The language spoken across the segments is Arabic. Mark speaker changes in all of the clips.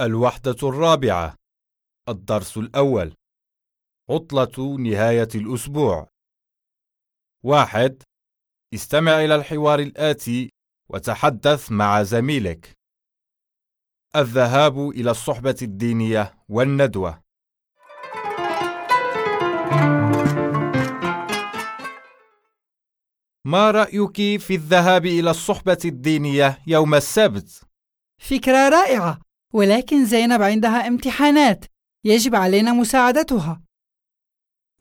Speaker 1: الوحدة الرابعة الدرس الأول عطلة نهاية الأسبوع. واحد استمع إلى الحوار الآتي وتحدث مع زميلك. الذهاب إلى الصحبة الدينية والندوة. ما رأيك في الذهاب إلى الصحبة الدينية يوم السبت؟
Speaker 2: فكرة رائعة. ولكن زينب عندها امتحانات. يجب علينا مساعدتها.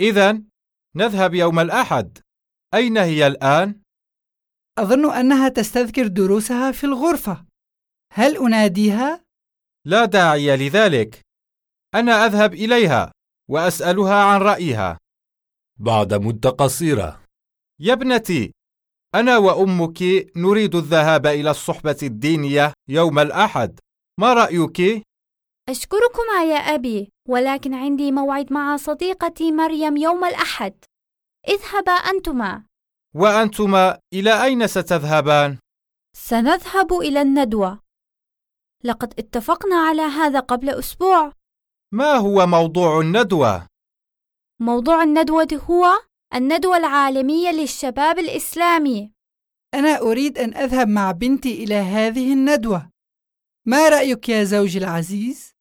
Speaker 1: إذا نذهب يوم الأحد. أين هي الآن؟
Speaker 2: أظن أنها تستذكر دروسها في الغرفة. هل أناديها؟
Speaker 1: لا داعي لذلك. أنا أذهب إليها وأسألها عن رأيها.
Speaker 3: بعد مدة قصيرة
Speaker 1: يا ابنتي أنا وأمك نريد الذهاب إلى الصحبة الدينية يوم الأحد. ما رأيك؟
Speaker 4: أشكركما يا أبي ولكن عندي موعد مع صديقتي مريم يوم الأحد اذهبا أنتما
Speaker 1: وأنتما إلى أين ستذهبان؟
Speaker 4: سنذهب إلى الندوة لقد اتفقنا على هذا قبل أسبوع
Speaker 1: ما هو موضوع الندوة؟
Speaker 4: موضوع الندوة هو الندوة العالمية للشباب الإسلامي
Speaker 2: أنا أريد أن أذهب مع بنتي إلى هذه الندوة ما رأيك يا زوجي العزيز؟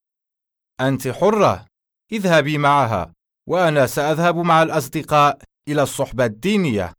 Speaker 1: أنت حرة اذهبي معها وأنا سأذهب مع الأصدقاء إلى الصحبة الدينية